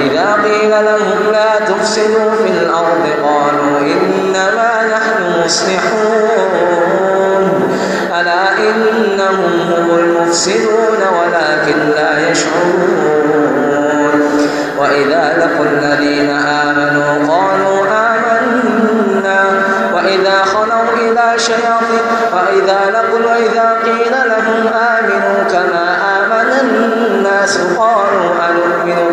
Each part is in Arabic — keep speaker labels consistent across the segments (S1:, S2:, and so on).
S1: وإذا قيل لهم لا تفسدوا في الأرض قالوا إنما نحن مصلحون ألا إنهم هم المفسدون ولكن لا يشعرون وإذا لقوا الذين آمنوا قالوا آمنا وإذا خلوا إلى شياطين وإذا لقوا وإذا قيل لهم آمنوا كما آمن الناس قالوا أنؤمن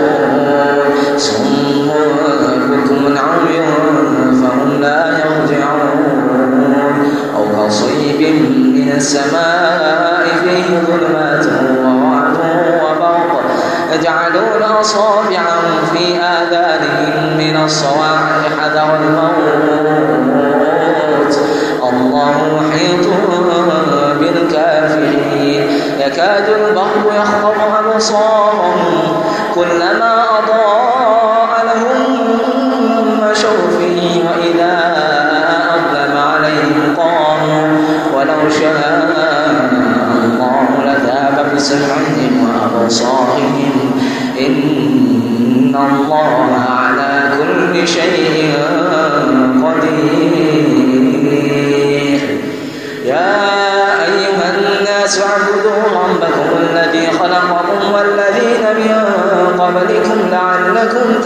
S1: أصابعهم في آذانهم من الصواعق حذر الموت. الله محيط بالكافرين. يكاد البحر يخطب أبصارهم. كلما أضاء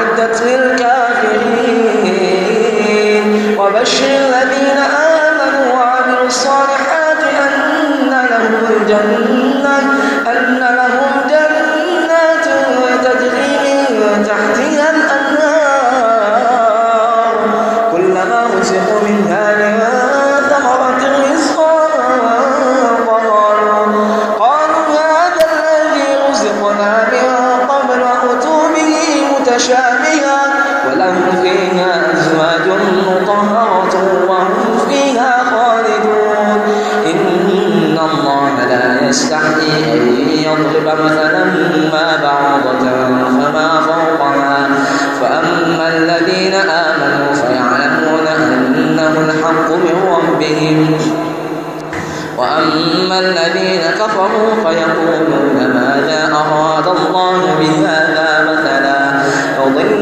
S1: وعدت للكافرين. وبشر الذين آمنوا وعملوا الصالحات أن لهم الجنة.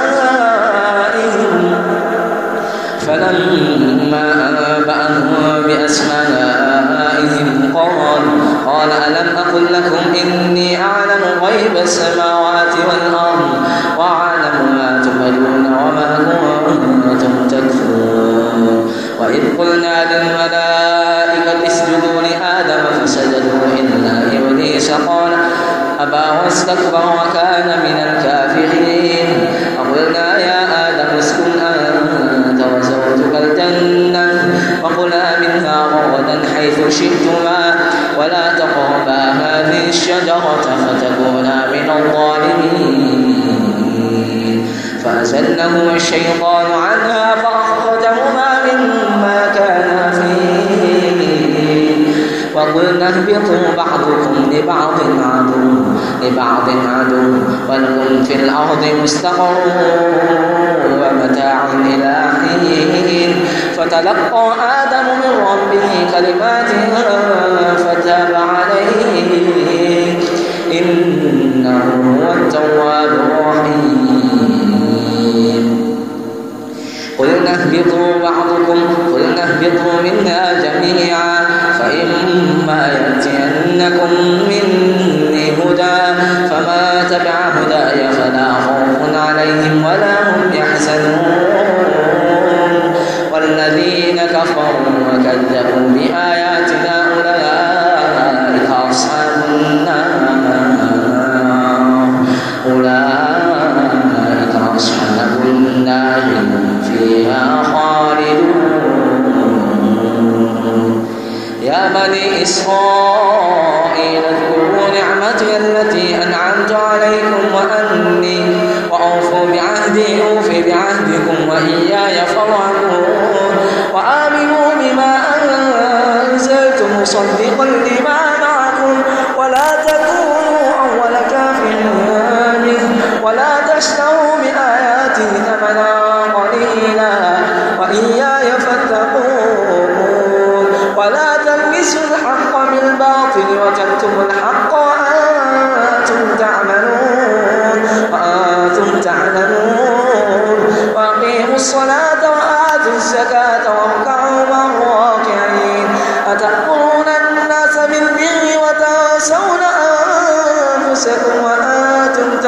S1: بأسمائهم فلما أنبأهم بأسمائهم قال قال ألم أقل لكم إني أعلم غيب السماوات والأرض وأعلم ما تبدون وما كنتم تكفرون. وإذ قلنا للملائكة اسجدوا لآدم فسجدوا إلا إبليس قال أبى واستكبر وكان من الكافرين. وقلنا يا آدم اسكن أنت وزوجك الجنة. وكلا منها رغدا حيث شئتما. ولا تقربا هذه الشجرة فتكونا من الظالمين. فأزلهم الشيطان عنها فأخرجهما مما كانا فيه. وقلنا اهبطوا بعضكم لبعض عدو. لبعض عدو ولكم في الأرض مستقر ومتاع إلى حين. فتلقى آدم من ربه كلمات فتاب عليه. إنه هو التواب الرحيم. قلنا اهبطوا بعضكم قلنا اهبطوا منا جميعا فإما يأتينكم مني هدى فما تبع هداي فلا خوف عليهم ولا هم يحزنون. والذين كفروا وكذبوا بآياتنا أولئك أصحاب النار. أولئك أصحاب النار فيها خالدون. يا بني إسرائيل نعمتي التي أنعمت عليكم وأني وأوفوا بعهدي أوف بعهدكم وإياي فارهبون وآمنوا بما أنزلت مصدقا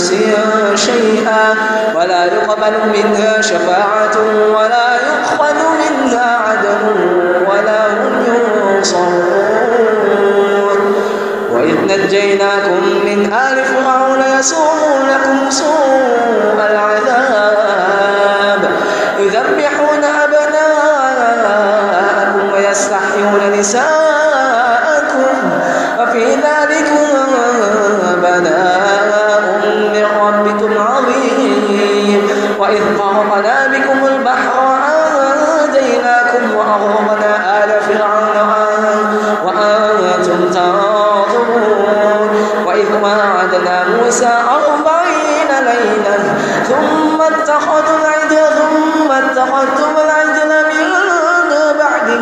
S1: نفس شيئا ولا يقبل منها شفاعة ولا يؤخذ منها عدل ولا هم ينصرون. وإذ نجيناكم من آل فرعون يسومونكم سوء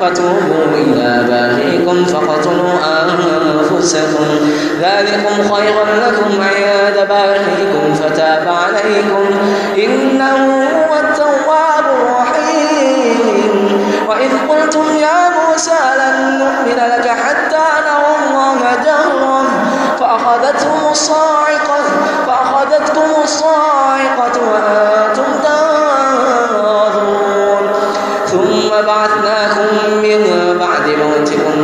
S1: فتوبوا إلى بارئكم فقتلوا أنفسكم. ذلكم خير لكم عند بارئكم فتاب عليكم. إنه هو التواب الرحيم. وإذ قلتم يا موسى لن نؤمن لك حتى نرى الله جهرا. فأخذتهم الصاعقة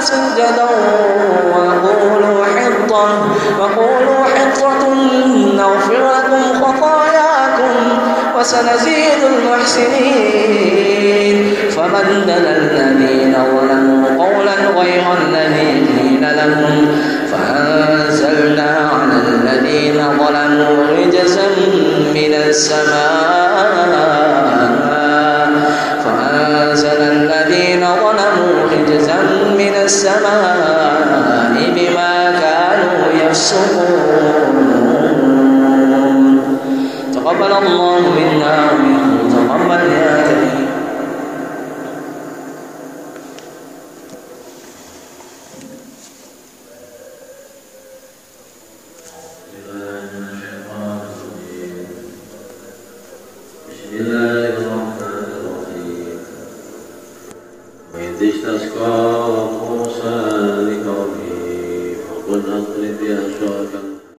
S1: سجدا وقولوا حطة وقولوا حطة نغفر لكم خطاياكم وسنزيد المحسنين. فبدل الذين ظلموا قولا غير الذي قيل لهم فأنزلنا على الذين ظلموا رجزا من السماء. يفسقون تقبل الله منا ومنكم.